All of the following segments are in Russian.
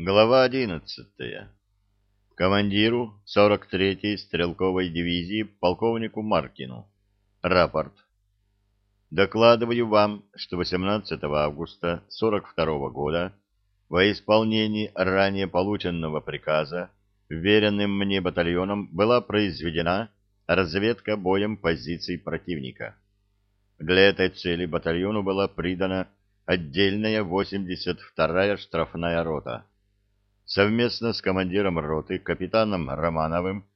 Глава 11. Командиру 43-й стрелковой дивизии полковнику Маркину. Рапорт. Докладываю вам, что 18 августа 42 года во исполнении ранее полученного приказа веренным мне батальоном была произведена разведка боем позиций противника. Для этой цели батальону была придана отдельная 82-я штрафная рота Совместно с командиром роты, капитаном Романовым,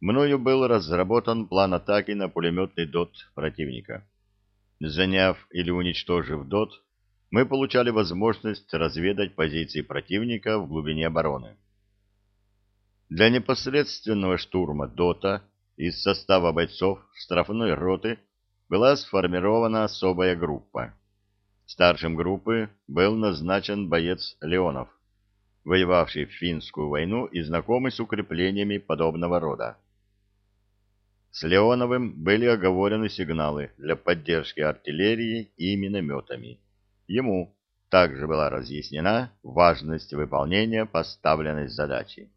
мною был разработан план атаки на пулеметный ДОТ противника. Заняв или уничтожив ДОТ, мы получали возможность разведать позиции противника в глубине обороны. Для непосредственного штурма ДОТа из состава бойцов штрафной роты была сформирована особая группа. Старшим группы был назначен боец Леонов воевавший в финскую войну и знакомый с укреплениями подобного рода. С Леоновым были оговорены сигналы для поддержки артиллерии и минометами. Ему также была разъяснена важность выполнения поставленной задачи.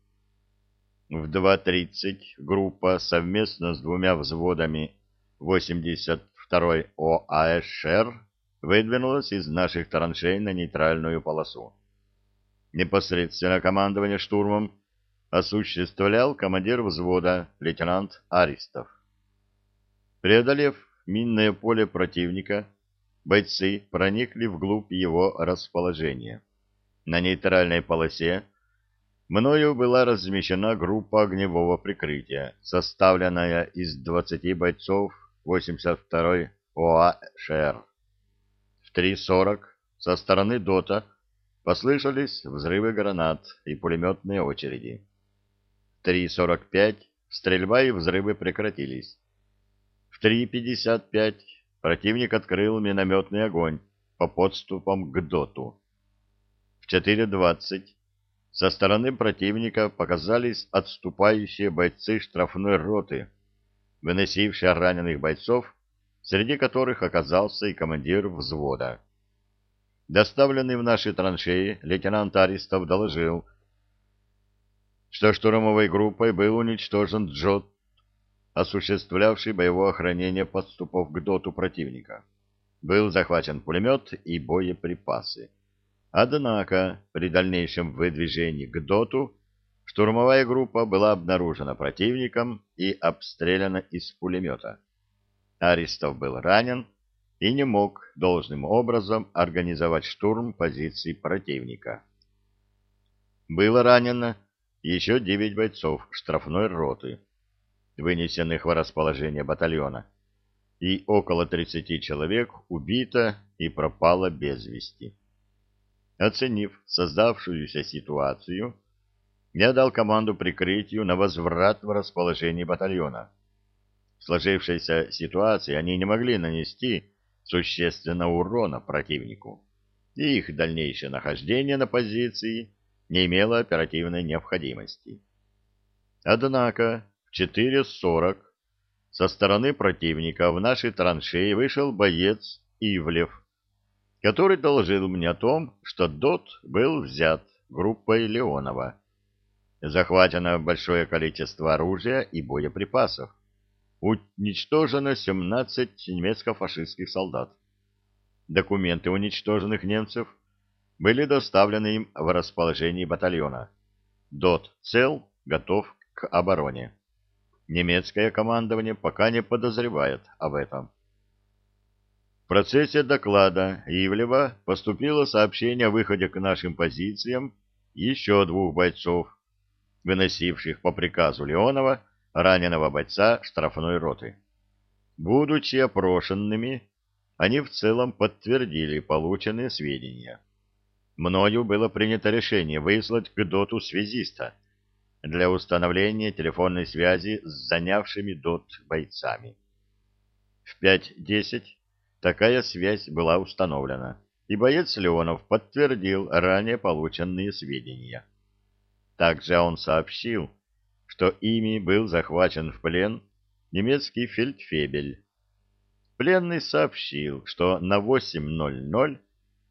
В 2.30 группа совместно с двумя взводами 82-й ОАСШР выдвинулась из наших траншей на нейтральную полосу. Непосредственно командование штурмом осуществлял командир взвода лейтенант Аристов. Преодолев минное поле противника, бойцы проникли вглубь его расположения. На нейтральной полосе мною была размещена группа огневого прикрытия, составленная из 20 бойцов 82-й ОАШР. В 3.40 со стороны ДОТа Послышались взрывы гранат и пулеметные очереди. В 3.45 стрельба и взрывы прекратились. В 3.55 противник открыл минометный огонь по подступам к ДОТу. В 4.20 со стороны противника показались отступающие бойцы штрафной роты, выносившие раненых бойцов, среди которых оказался и командир взвода. Доставленный в наши траншеи, лейтенант Аристов доложил, что штурмовой группой был уничтожен Джот, осуществлявший боевое охранение подступов к доту противника. Был захвачен пулемет и боеприпасы. Однако при дальнейшем выдвижении к доту штурмовая группа была обнаружена противником и обстреляна из пулемета. Аристов был ранен, и не мог должным образом организовать штурм позиций противника. Было ранено еще девять бойцов штрафной роты, вынесенных в расположение батальона, и около 30 человек убито и пропало без вести. Оценив создавшуюся ситуацию, я дал команду прикрытию на возврат в расположение батальона. В сложившейся ситуации они не могли нанести существенно урона противнику, и их дальнейшее нахождение на позиции не имело оперативной необходимости. Однако в 4.40 со стороны противника в нашей траншеи вышел боец Ивлев, который доложил мне о том, что ДОТ был взят группой Леонова. Захвачено большое количество оружия и боеприпасов уничтожено 17 немецко-фашистских солдат. Документы уничтоженных немцев были доставлены им в расположение батальона. ДОТ цел, готов к обороне. Немецкое командование пока не подозревает об этом. В процессе доклада Ивлева поступило сообщение о выходе к нашим позициям еще двух бойцов, выносивших по приказу Леонова раненого бойца штрафной роты. Будучи опрошенными, они в целом подтвердили полученные сведения. Мною было принято решение выслать к ДОТу связиста для установления телефонной связи с занявшими ДОТ бойцами. В 5.10 такая связь была установлена, и боец Леонов подтвердил ранее полученные сведения. Также он сообщил, что ими был захвачен в плен немецкий фельдфебель. Пленный сообщил, что на 8.00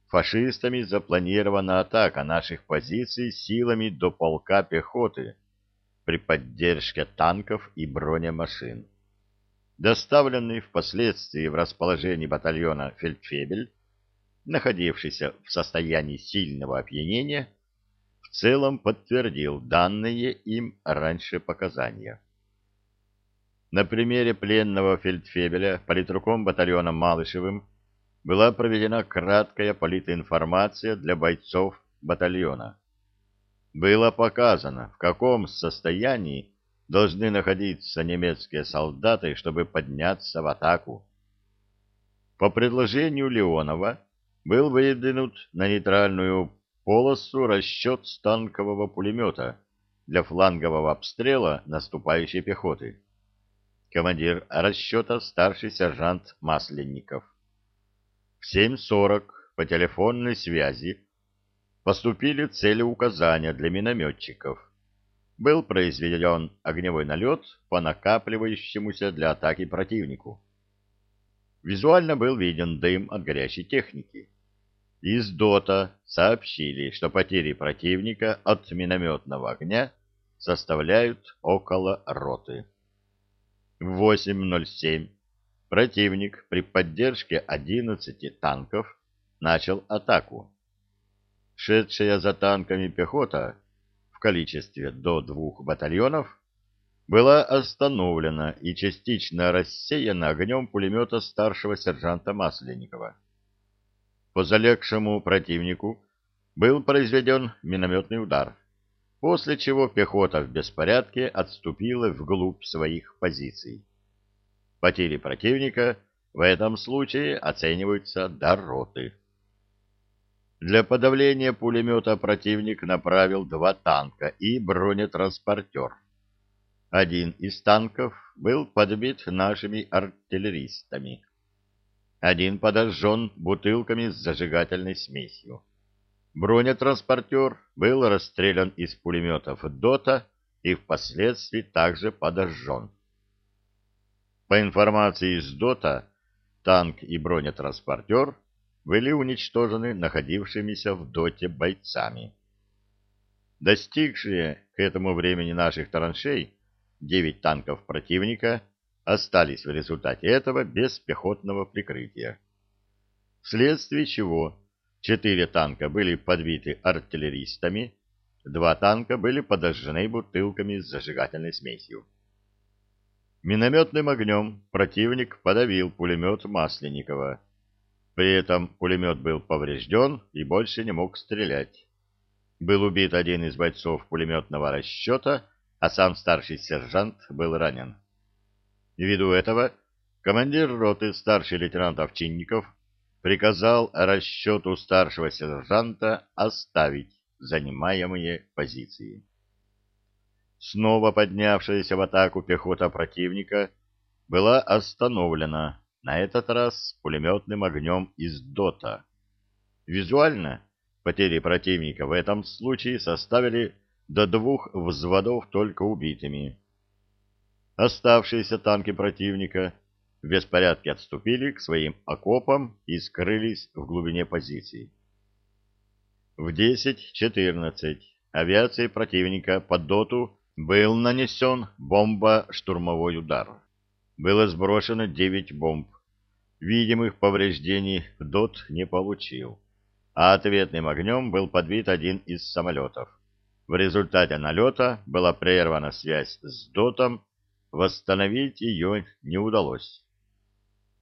фашистами запланирована атака наших позиций силами до полка пехоты при поддержке танков и бронемашин. Доставленный впоследствии в расположении батальона «Фельдфебель», находившийся в состоянии сильного опьянения, целом подтвердил данные им раньше показания. На примере пленного фельдфебеля политруком батальона Малышевым была проведена краткая политинформация для бойцов батальона. Было показано, в каком состоянии должны находиться немецкие солдаты, чтобы подняться в атаку. По предложению Леонова был выдвинут на нейтральную полосу расчет станкового пулемета для флангового обстрела наступающей пехоты. Командир расчета старший сержант Масленников. В 7.40 по телефонной связи поступили целеуказания для минометчиков. Был произведен огневой налет по накапливающемуся для атаки противнику. Визуально был виден дым от горящей техники. Из ДОТа сообщили, что потери противника от минометного огня составляют около роты. В 8.07 противник при поддержке 11 танков начал атаку. Шедшая за танками пехота в количестве до двух батальонов была остановлена и частично рассеяна огнем пулемета старшего сержанта Масленникова. По залегшему противнику был произведен минометный удар, после чего пехота в беспорядке отступила вглубь своих позиций. Потери противника в этом случае оцениваются до роты. Для подавления пулемета противник направил два танка и бронетранспортер. Один из танков был подбит нашими артиллеристами один подожжен бутылками с зажигательной смесью. Бронетранспортер был расстрелян из пулеметов ДОТа и впоследствии также подожжен. По информации из ДОТа, танк и бронетранспортер были уничтожены находившимися в ДОТе бойцами. Достигшие к этому времени наших траншей 9 танков противника – остались в результате этого без пехотного прикрытия. Вследствие чего четыре танка были подбиты артиллеристами, два танка были подожжены бутылками с зажигательной смесью. Минометным огнем противник подавил пулемет Масленникова. При этом пулемет был поврежден и больше не мог стрелять. Был убит один из бойцов пулеметного расчета, а сам старший сержант был ранен. Ввиду этого командир роты старший лейтенант Овчинников приказал расчету старшего сержанта оставить занимаемые позиции. Снова поднявшаяся в атаку пехота противника была остановлена, на этот раз пулеметным огнем из ДОТа. Визуально потери противника в этом случае составили до двух взводов только убитыми. Оставшиеся танки противника в беспорядке отступили к своим окопам и скрылись в глубине позиций. В 10.14 авиации противника по доту был нанесен бомба-штурмовой удар. Было сброшено 9 бомб. Видимых повреждений ДОТ не получил, а ответным огнем был подбит один из самолетов. В результате налета была прервана связь с ДОТом Восстановить ее не удалось.